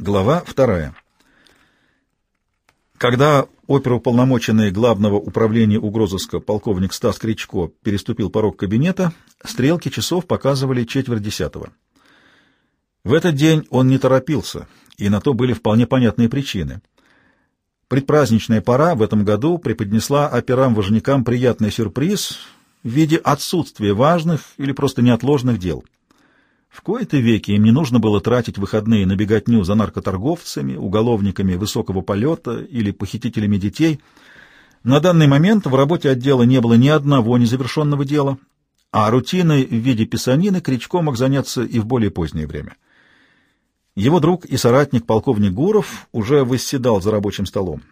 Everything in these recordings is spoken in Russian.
Глава вторая. Когда оперуполномоченный главного управления угрозыска полковник Стас Кричко переступил порог кабинета, стрелки часов показывали четверть десятого. В этот день он не торопился, и на то были вполне понятные причины. Предпраздничная пора в этом году преподнесла операм-важникам приятный сюрприз в виде отсутствия важных или просто неотложных дел — в кои-то веки им не нужно было тратить выходные на беготню за наркоторговцами, уголовниками высокого полета или похитителями детей. На данный момент в работе отдела не было ни одного незавершенного дела, а рутиной в виде писанины Кричко мог заняться и в более позднее время. Его друг и соратник полковник Гуров уже восседал за рабочим столом.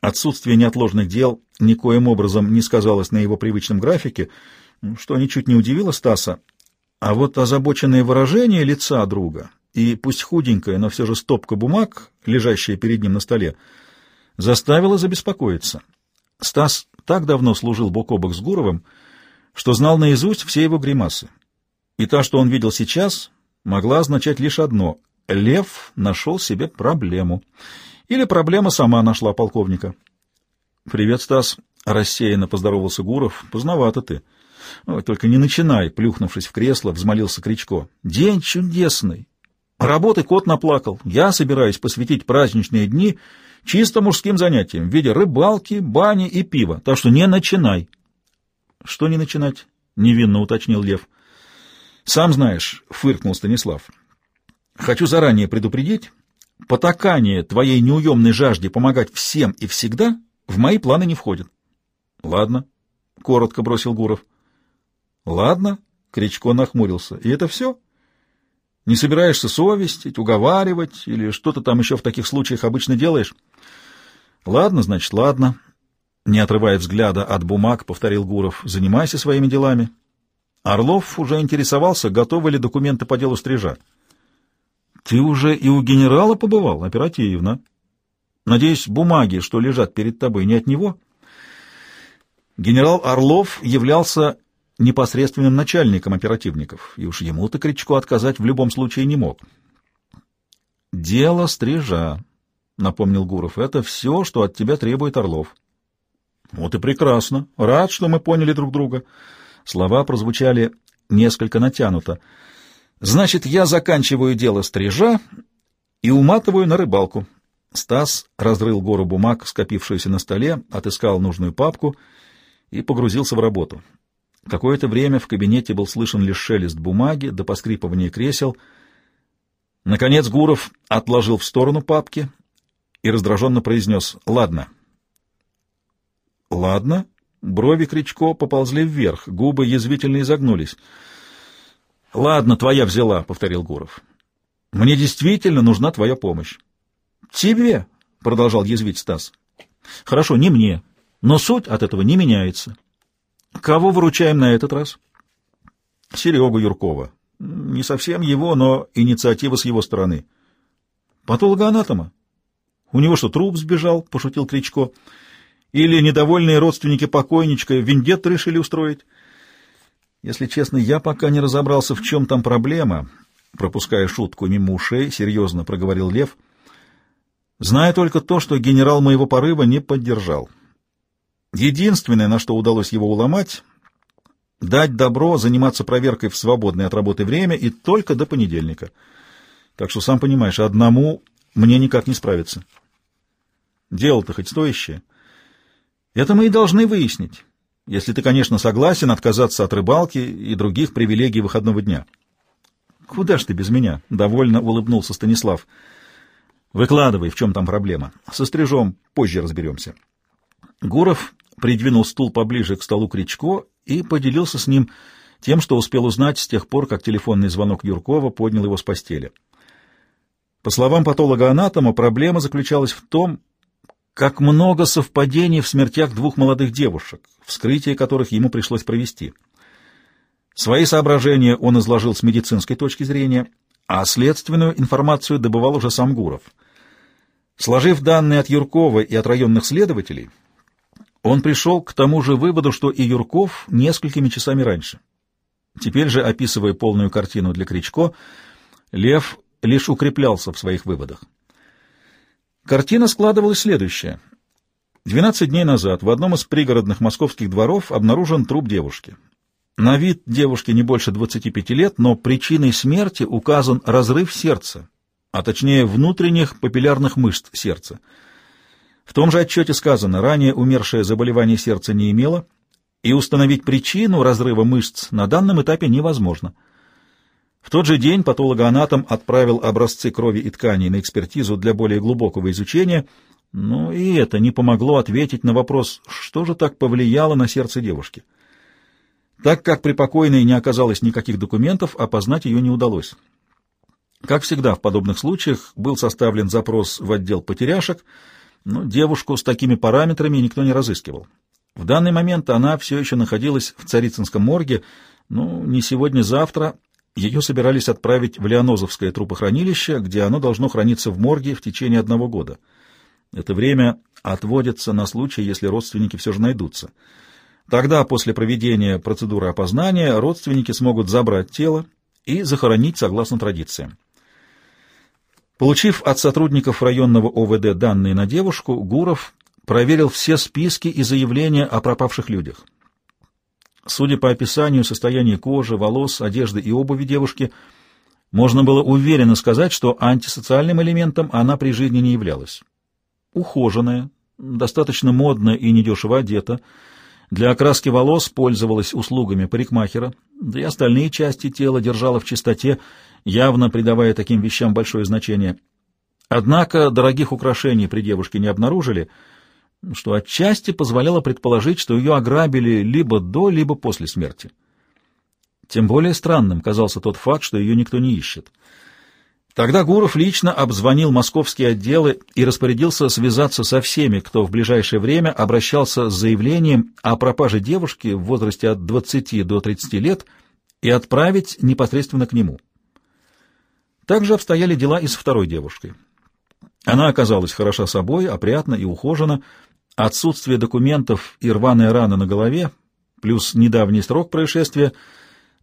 Отсутствие неотложных дел никоим образом не сказалось на его привычном графике, что ничуть не удивило Стаса, а вот озабоченное выражение лица друга и, пусть худенькая, но все же стопка бумаг, лежащая перед ним на столе, заставило забеспокоиться. Стас так давно служил бок о бок с Гуровым, что знал наизусть все его гримасы. И та, что он видел сейчас, могла означать лишь одно — Лев нашел себе проблему. Или проблема сама нашла полковника. — Привет, Стас, — рассеянно поздоровался Гуров. — Поздновато ты. — Ой, только не начинай, плюхнувшись в кресло, взмолился Кричко. День чудесный. Работы кот наплакал. Я собираюсь посвятить праздничные дни чисто мужским занятиям в виде рыбалки, бани и пива. Так что не начинай. Что не начинать? Невинно уточнил Лев. Сам знаешь, фыркнул Станислав. Хочу заранее предупредить, потакание твоей неуемной жажде помогать всем и всегда в мои планы не входит. Ладно, коротко бросил Гуров. Ладно, Кричко нахмурился. И это все? Не собираешься совестить, уговаривать или что-то там еще в таких случаях обычно делаешь? Ладно, значит, ладно. Не отрывая взгляда от бумаг, повторил Гуров. Занимайся своими делами. Орлов уже интересовался, готовы ли документы по делу стрижа. Ты уже и у генерала побывал? Оперативно. Надеюсь, бумаги, что лежат перед тобой, не от него? Генерал Орлов являлся непосредственным начальником оперативников, и уж ему-то Кричко отказать в любом случае не мог. «Дело стрижа», — напомнил Гуров, — «это все, что от тебя требует Орлов». «Вот и прекрасно. Рад, что мы поняли друг друга». Слова прозвучали несколько натянуто. «Значит, я заканчиваю дело стрижа и уматываю на рыбалку». Стас разрыл гору бумаг, скопившуюся на столе, отыскал нужную папку и погрузился в работу. Какое-то время в кабинете был слышен лишь шелест бумаги до поскрипывания кресел. Наконец Гуров отложил в сторону папки и раздраженно произнес «Ладно». «Ладно». Брови Кричко поползли вверх, губы язвительно изогнулись. «Ладно, твоя взяла», — повторил Гуров. «Мне действительно нужна твоя помощь». «Тебе», — продолжал язвить Стас. «Хорошо, не мне, но суть от этого не меняется. Кого выручаем на этот раз? Серегу Юркова. Не совсем его, но инициатива с его стороны. Патологоанатома. У него что, труп сбежал? — пошутил Кричко. Или недовольные родственники покойничка вендетты решили устроить? Если честно, я пока не разобрался, в чем там проблема. Пропуская шутку мимо ушей, серьезно проговорил Лев. Знаю только то, что генерал моего порыва не поддержал. Единственное, на что удалось его уломать, дать добро заниматься проверкой в свободное от работы время и только до понедельника. Так что, сам понимаешь, одному мне никак не справиться. Дело-то хоть стоящее. Это мы и должны выяснить, если ты, конечно, согласен отказаться от рыбалки и других привилегий выходного дня. Куда ж ты без меня? — довольно улыбнулся Станислав. Выкладывай, в чем там проблема. Со стрижом позже разберемся. Гуров придвинул стул поближе к столу Кричко и поделился с ним тем, что успел узнать с тех пор, как телефонный звонок Юркова поднял его с постели. По словам патолога-анатома, проблема заключалась в том, как много совпадений в смертях двух молодых девушек, вскрытие которых ему пришлось провести. Свои соображения он изложил с медицинской точки зрения, а следственную информацию добывал уже сам Гуров. Сложив данные от Юркова и от районных следователей, он пришел к тому же выводу, что и Юрков несколькими часами раньше. Теперь же, описывая полную картину для Кричко, Лев лишь укреплялся в своих выводах. Картина складывалась следующая. 12 дней назад в одном из пригородных московских дворов обнаружен труп девушки. На вид девушки не больше 25 лет, но причиной смерти указан разрыв сердца, а точнее внутренних папиллярных мышц сердца. В том же отчете сказано, ранее умершее заболевание сердца не имело, и установить причину разрыва мышц на данном этапе невозможно. В тот же день патологоанатом отправил образцы крови и тканей на экспертизу для более глубокого изучения, но и это не помогло ответить на вопрос, что же так повлияло на сердце девушки. Так как при покойной не оказалось никаких документов, опознать ее не удалось. Как всегда в подобных случаях был составлен запрос в отдел потеряшек, но девушку с такими параметрами никто не разыскивал. В данный момент она все еще находилась в Царицынском морге, но не сегодня-завтра ее собирались отправить в Леонозовское трупохранилище, где оно должно храниться в морге в течение одного года. Это время отводится на случай, если родственники все же найдутся. Тогда, после проведения процедуры опознания, родственники смогут забрать тело и захоронить согласно традициям. Получив от сотрудников районного ОВД данные на девушку, Гуров проверил все списки и заявления о пропавших людях. Судя по описанию состояния кожи, волос, одежды и обуви девушки, можно было уверенно сказать, что антисоциальным элементом она при жизни не являлась. Ухоженная, достаточно модно и недешево одета, для окраски волос пользовалась услугами парикмахера, да и остальные части тела держала в чистоте, явно придавая таким вещам большое значение. Однако дорогих украшений при девушке не обнаружили — что отчасти позволяло предположить, что ее ограбили либо до, либо после смерти. Тем более странным казался тот факт, что ее никто не ищет. Тогда Гуров лично обзвонил московские отделы и распорядился связаться со всеми, кто в ближайшее время обращался с заявлением о пропаже девушки в возрасте от 20 до 30 лет и отправить непосредственно к нему. Также обстояли дела и с второй девушкой. Она оказалась хороша собой, опрятна и ухожена, Отсутствие документов и рваная рана на голове, плюс недавний срок происшествия,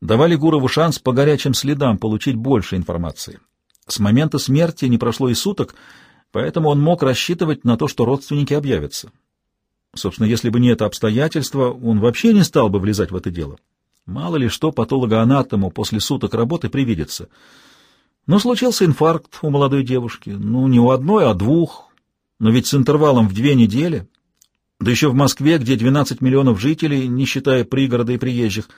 давали Гурову шанс по горячим следам получить больше информации. С момента смерти не прошло и суток, поэтому он мог рассчитывать на то, что родственники объявятся. Собственно, если бы не это обстоятельство, он вообще не стал бы влезать в это дело. Мало ли что патологоанатому после суток работы привидится. Но случился инфаркт у молодой девушки. Ну, не у одной, а двух. Но ведь с интервалом в две недели да еще в Москве, где 12 миллионов жителей, не считая пригорода и приезжих.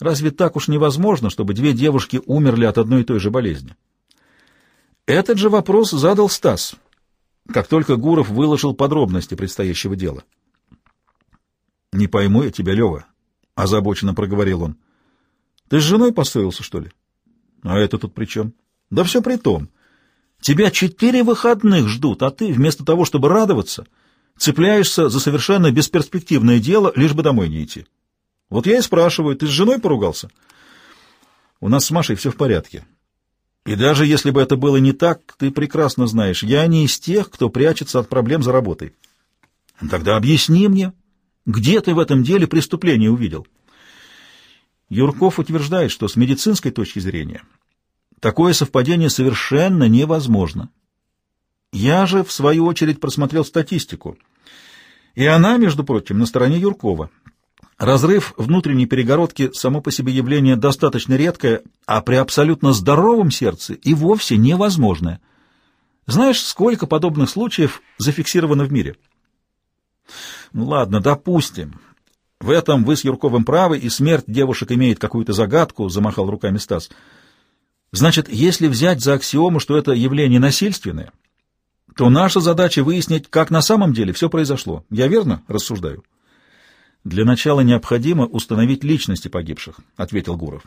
Разве так уж невозможно, чтобы две девушки умерли от одной и той же болезни? Этот же вопрос задал Стас, как только Гуров выложил подробности предстоящего дела. — Не пойму я тебя, Лева, — озабоченно проговорил он. — Ты с женой поссорился, что ли? — А это тут при чем? — Да все при том. Тебя четыре выходных ждут, а ты, вместо того, чтобы радоваться... Цепляешься за совершенно бесперспективное дело, лишь бы домой не идти. Вот я и спрашиваю, ты с женой поругался? У нас с Машей все в порядке. И даже если бы это было не так, ты прекрасно знаешь, я не из тех, кто прячется от проблем за работой. Тогда объясни мне, где ты в этом деле преступление увидел? Юрков утверждает, что с медицинской точки зрения такое совпадение совершенно невозможно. Я же, в свою очередь, просмотрел статистику — и она, между прочим, на стороне Юркова. Разрыв внутренней перегородки само по себе явление достаточно редкое, а при абсолютно здоровом сердце и вовсе невозможное. Знаешь, сколько подобных случаев зафиксировано в мире? Ну ладно, допустим. В этом вы с Юрковым правы, и смерть девушек имеет какую-то загадку, замахал руками Стас. Значит, если взять за аксиому, что это явление насильственное, то наша задача выяснить, как на самом деле все произошло. Я верно рассуждаю? Для начала необходимо установить личности погибших, ответил Гуров.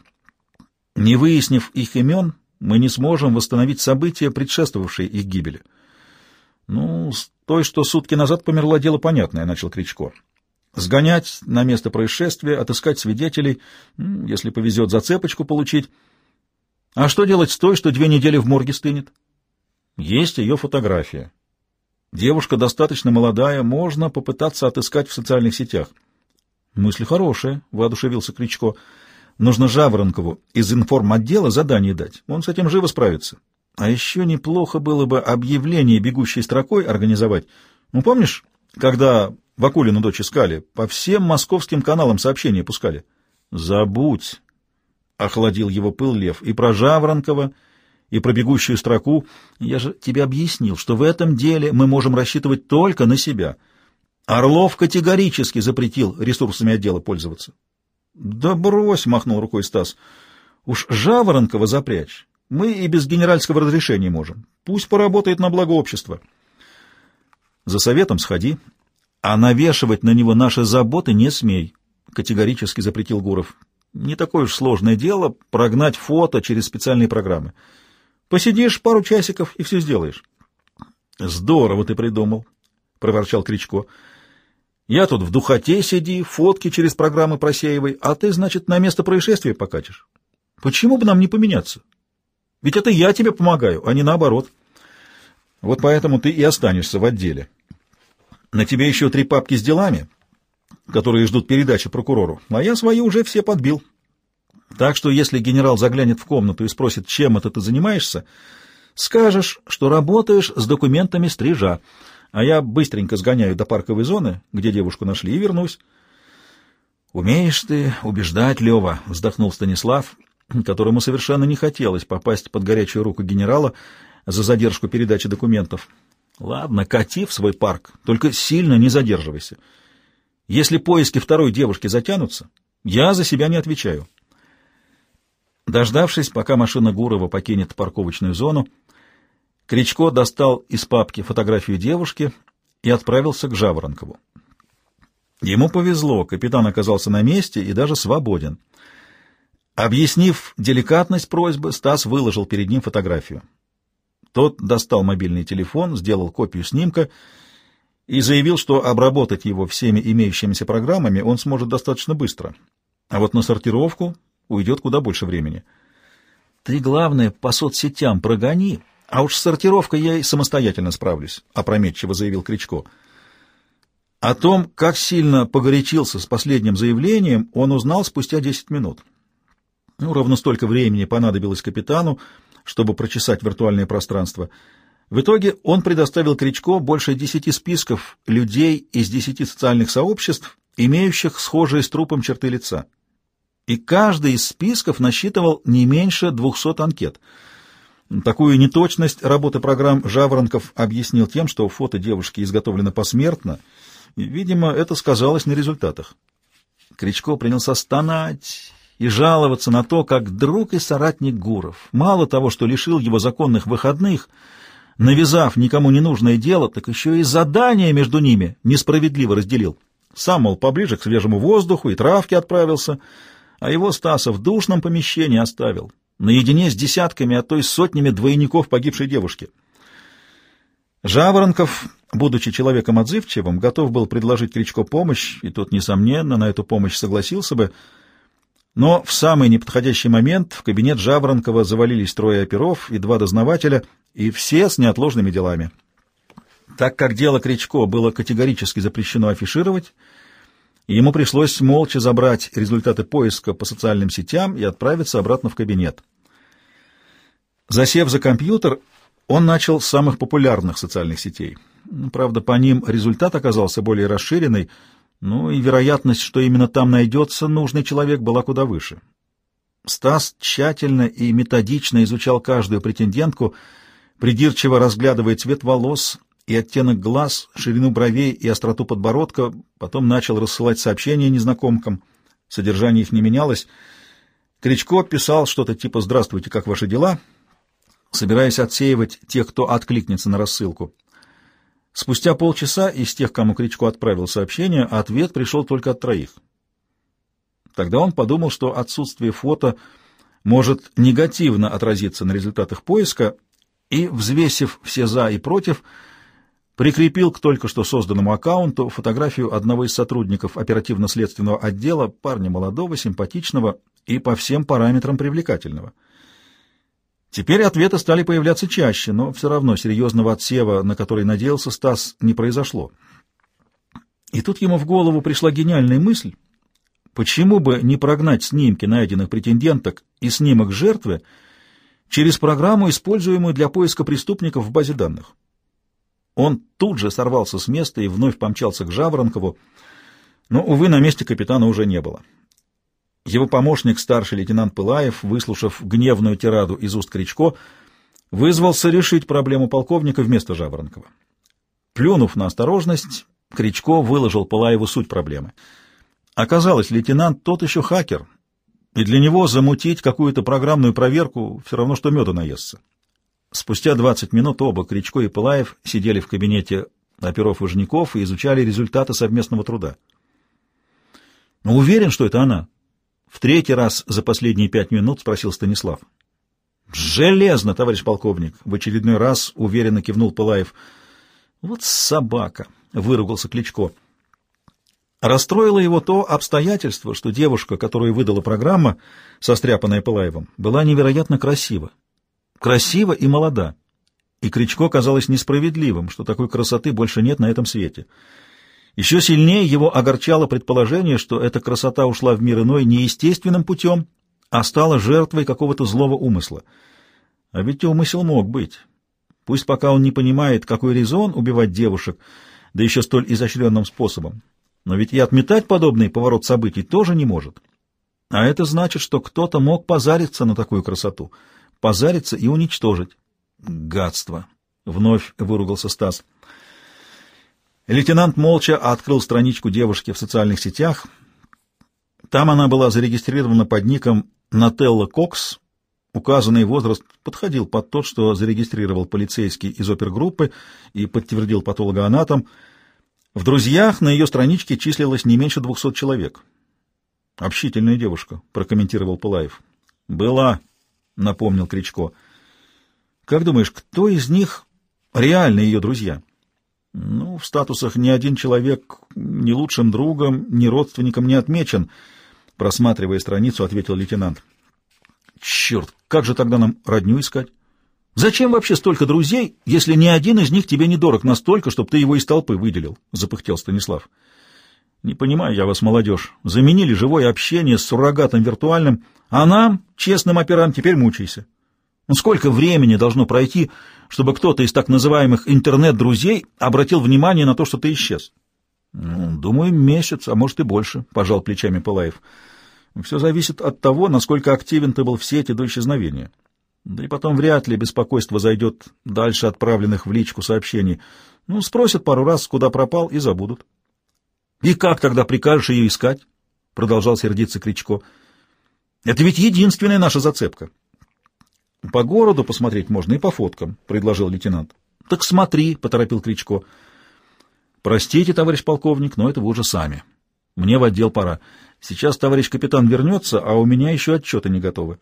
Не выяснив их имен, мы не сможем восстановить события, предшествовавшие их гибели. Ну, с той, что сутки назад померла, дело понятное, начал Кричко. Сгонять на место происшествия, отыскать свидетелей, если повезет, зацепочку получить. А что делать с той, что две недели в морге стынет? Есть ее фотография. Девушка достаточно молодая, можно попытаться отыскать в социальных сетях. Мысль хорошая, воодушевился Кричко. Нужно Жаворонкову из информотдела задание дать. Он с этим живо справится. А еще неплохо было бы объявление бегущей строкой организовать. Ну, помнишь, когда Вакулину дочь искали, по всем московским каналам сообщения пускали? Забудь, — охладил его пыл Лев, — и про Жаворонкова, и про бегущую строку. Я же тебе объяснил, что в этом деле мы можем рассчитывать только на себя. Орлов категорически запретил ресурсами отдела пользоваться. — Да брось, — махнул рукой Стас, — уж Жаворонкова запрячь. Мы и без генеральского разрешения можем. Пусть поработает на благо общества. За советом сходи, а навешивать на него наши заботы не смей, — категорически запретил Гуров. Не такое уж сложное дело прогнать фото через специальные программы. Посидишь пару часиков и все сделаешь. — Здорово ты придумал, — проворчал Кричко. — Я тут в духоте сиди, фотки через программы просеивай, а ты, значит, на место происшествия покатишь. Почему бы нам не поменяться? Ведь это я тебе помогаю, а не наоборот. Вот поэтому ты и останешься в отделе. На тебе еще три папки с делами, которые ждут передачи прокурору, а я свои уже все подбил. Так что если генерал заглянет в комнату и спросит, чем это ты занимаешься, скажешь, что работаешь с документами стрижа, а я быстренько сгоняю до парковой зоны, где девушку нашли, и вернусь. — Умеешь ты убеждать, Лева, — вздохнул Станислав, которому совершенно не хотелось попасть под горячую руку генерала за задержку передачи документов. Ладно, кати в свой парк, только сильно не задерживайся. Если поиски второй девушки затянутся, я за себя не отвечаю. Дождавшись, пока машина Гурова покинет парковочную зону, Кричко достал из папки фотографию девушки и отправился к Жаворонкову. Ему повезло, капитан оказался на месте и даже свободен — Объяснив деликатность просьбы, Стас выложил перед ним фотографию. Тот достал мобильный телефон, сделал копию снимка и заявил, что обработать его всеми имеющимися программами он сможет достаточно быстро, а вот на сортировку уйдет куда больше времени. «Ты, главное, по соцсетям прогони, а уж с сортировкой я и самостоятельно справлюсь», — опрометчиво заявил Кричко. О том, как сильно погорячился с последним заявлением, он узнал спустя десять минут. Ну, ровно столько времени понадобилось капитану, чтобы прочесать виртуальное пространство. В итоге он предоставил Кричко больше десяти списков людей из десяти социальных сообществ, имеющих схожие с трупом черты лица. И каждый из списков насчитывал не меньше двухсот анкет. Такую неточность работы программ «Жаворонков» объяснил тем, что фото девушки изготовлено посмертно, и, видимо, это сказалось на результатах. Кричко принялся стонать и жаловаться на то, как друг и соратник Гуров, мало того, что лишил его законных выходных, навязав никому не нужное дело, так еще и задание между ними несправедливо разделил. Сам, мол, поближе к свежему воздуху и травке отправился, а его Стаса в душном помещении оставил, наедине с десятками, а то и сотнями двойников погибшей девушки. Жаворонков, будучи человеком отзывчивым, готов был предложить Кричко помощь, и тот, несомненно, на эту помощь согласился бы, но в самый неподходящий момент в кабинет Жаворонкова завалились трое оперов и два дознавателя, и все с неотложными делами. Так как дело Кричко было категорически запрещено афишировать, ему пришлось молча забрать результаты поиска по социальным сетям и отправиться обратно в кабинет. Засев за компьютер, он начал с самых популярных социальных сетей. Правда, по ним результат оказался более расширенный — ну и вероятность, что именно там найдется нужный человек, была куда выше. Стас тщательно и методично изучал каждую претендентку, придирчиво разглядывая цвет волос и оттенок глаз, ширину бровей и остроту подбородка, потом начал рассылать сообщения незнакомкам. Содержание их не менялось. Кричко писал что-то типа «Здравствуйте, как ваши дела?», собираясь отсеивать тех, кто откликнется на рассылку. Спустя полчаса из тех, кому Кричко отправил сообщение, ответ пришел только от троих. Тогда он подумал, что отсутствие фото может негативно отразиться на результатах поиска, и, взвесив все «за» и «против», прикрепил к только что созданному аккаунту фотографию одного из сотрудников оперативно-следственного отдела, парня молодого, симпатичного и по всем параметрам привлекательного. Теперь ответы стали появляться чаще, но все равно серьезного отсева, на который надеялся Стас, не произошло. И тут ему в голову пришла гениальная мысль, почему бы не прогнать снимки найденных претенденток и снимок жертвы через программу, используемую для поиска преступников в базе данных. Он тут же сорвался с места и вновь помчался к Жаворонкову, но, увы, на месте капитана уже не было. Его помощник, старший лейтенант Пылаев, выслушав гневную тираду из уст Кричко, вызвался решить проблему полковника вместо Жаворонкова. Плюнув на осторожность, Кричко выложил Пылаеву суть проблемы. Оказалось, лейтенант тот еще хакер, и для него замутить какую-то программную проверку все равно, что меда наестся. Спустя 20 минут оба, Кричко и Пылаев, сидели в кабинете оперов Важняков и изучали результаты совместного труда. «Но уверен, что это она?» В третий раз за последние пять минут спросил Станислав. «Железно, товарищ полковник!» — в очередной раз уверенно кивнул Пылаев. «Вот собака!» — выругался Кличко. Расстроило его то обстоятельство, что девушка, которую выдала программа, состряпанная Пылаевым, была невероятно красива. Красива и молода. И Кричко казалось несправедливым, что такой красоты больше нет на этом свете. Еще сильнее его огорчало предположение, что эта красота ушла в мир иной неестественным путем, а стала жертвой какого-то злого умысла. А ведь умысел мог быть. Пусть пока он не понимает, какой резон убивать девушек, да еще столь изощренным способом. Но ведь и отметать подобный поворот событий тоже не может. А это значит, что кто-то мог позариться на такую красоту, позариться и уничтожить. Гадство! — вновь выругался Стас. Лейтенант молча открыл страничку девушки в социальных сетях. Там она была зарегистрирована под ником Нателла Кокс. Указанный возраст подходил под тот, что зарегистрировал полицейский из опергруппы и подтвердил патологоанатом. В друзьях на ее страничке числилось не меньше двухсот человек. «Общительная девушка», — прокомментировал Пылаев. «Была», — напомнил Кричко. «Как думаешь, кто из них реально ее друзья?» Ну, в статусах ни один человек ни лучшим другом, ни родственником не отмечен, просматривая страницу, ответил лейтенант. Черт, как же тогда нам родню искать? Зачем вообще столько друзей, если ни один из них тебе не дорог настолько, чтобы ты его из толпы выделил? запыхтел Станислав. Не понимаю я вас, молодежь. Заменили живое общение с суррогатом виртуальным, а нам, честным операм, теперь мучайся. Сколько времени должно пройти, чтобы кто-то из так называемых интернет-друзей обратил внимание на то, что ты исчез? Ну, думаю, месяц, а может и больше, — пожал плечами Пылаев. Все зависит от того, насколько активен ты был в сети до исчезновения. Да и потом вряд ли беспокойство зайдет дальше отправленных в личку сообщений. Ну, спросят пару раз, куда пропал, и забудут. — И как тогда прикажешь ее искать? — продолжал сердиться Кричко. — Это ведь единственная наша зацепка. — по городу посмотреть можно и по фоткам, — предложил лейтенант. — Так смотри, — поторопил Кричко. — Простите, товарищ полковник, но это вы уже сами. Мне в отдел пора. Сейчас товарищ капитан вернется, а у меня еще отчеты не готовы.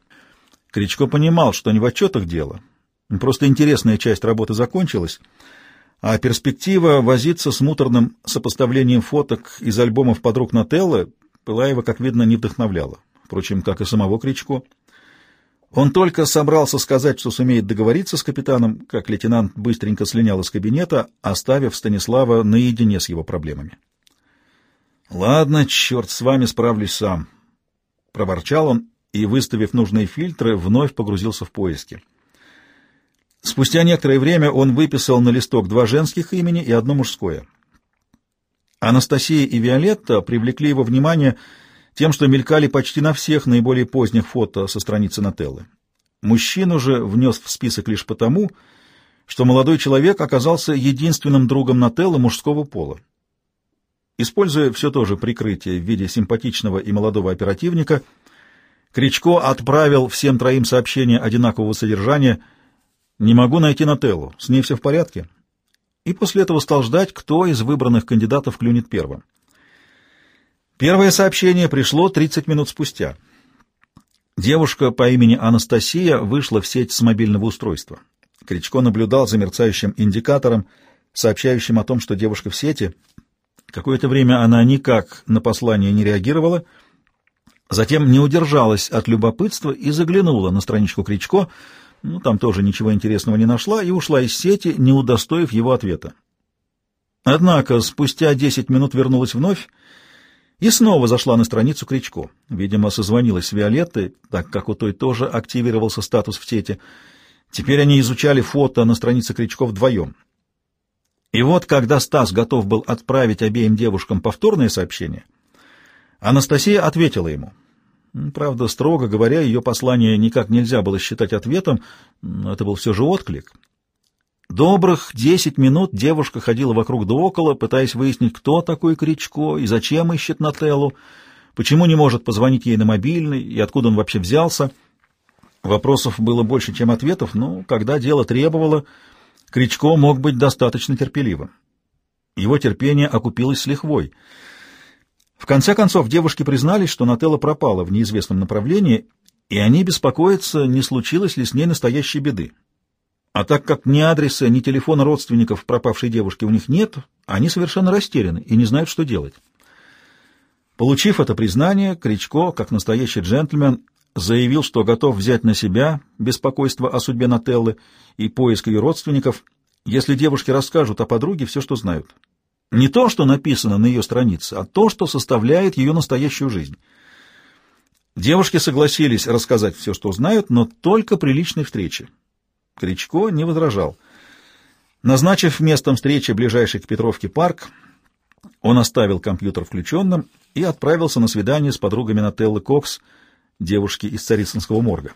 Кричко понимал, что не в отчетах дело. Просто интересная часть работы закончилась, а перспектива возиться с муторным сопоставлением фоток из альбомов подруг Нателлы Пылаева, как видно, не вдохновляла. Впрочем, как и самого Кричко. Он только собрался сказать, что сумеет договориться с капитаном, как лейтенант быстренько слинял из кабинета, оставив Станислава наедине с его проблемами. «Ладно, черт, с вами справлюсь сам», — проворчал он и, выставив нужные фильтры, вновь погрузился в поиски. Спустя некоторое время он выписал на листок два женских имени и одно мужское. Анастасия и Виолетта привлекли его внимание — тем, что мелькали почти на всех наиболее поздних фото со страницы Нателлы. Мужчину же внес в список лишь потому, что молодой человек оказался единственным другом Нателлы мужского пола. Используя все то же прикрытие в виде симпатичного и молодого оперативника, Кричко отправил всем троим сообщение одинакового содержания «Не могу найти Нателлу, с ней все в порядке?» и после этого стал ждать, кто из выбранных кандидатов клюнет первым. Первое сообщение пришло 30 минут спустя. Девушка по имени Анастасия вышла в сеть с мобильного устройства. Кричко наблюдал за мерцающим индикатором, сообщающим о том, что девушка в сети. Какое-то время она никак на послание не реагировала, затем не удержалась от любопытства и заглянула на страничку Кричко, ну, там тоже ничего интересного не нашла, и ушла из сети, не удостоив его ответа. Однако спустя 10 минут вернулась вновь, И снова зашла на страницу Кричко. Видимо, созвонилась с Виолеттой, так как у той тоже активировался статус в сети. Теперь они изучали фото на странице Кричко вдвоем. И вот, когда Стас готов был отправить обеим девушкам повторное сообщение, Анастасия ответила ему. Правда, строго говоря, ее послание никак нельзя было считать ответом, но это был все же отклик. Добрых десять минут девушка ходила вокруг да около, пытаясь выяснить, кто такой Кричко и зачем ищет Нателлу, почему не может позвонить ей на мобильный и откуда он вообще взялся. Вопросов было больше, чем ответов, но когда дело требовало, Кричко мог быть достаточно терпеливым. Его терпение окупилось с лихвой. В конце концов, девушки признались, что Нателла пропала в неизвестном направлении, и они беспокоятся, не случилось ли с ней настоящей беды. А так как ни адреса, ни телефона родственников пропавшей девушки у них нет, они совершенно растеряны и не знают, что делать. Получив это признание, Кричко, как настоящий джентльмен, заявил, что готов взять на себя беспокойство о судьбе Нателлы и поиск ее родственников, если девушки расскажут о подруге все, что знают. Не то, что написано на ее странице, а то, что составляет ее настоящую жизнь. Девушки согласились рассказать все, что знают, но только при личной встрече. Кричко не возражал. Назначив местом встречи ближайший к Петровке парк, он оставил компьютер включенным и отправился на свидание с подругами Нателлы Кокс, девушки из Царицынского морга.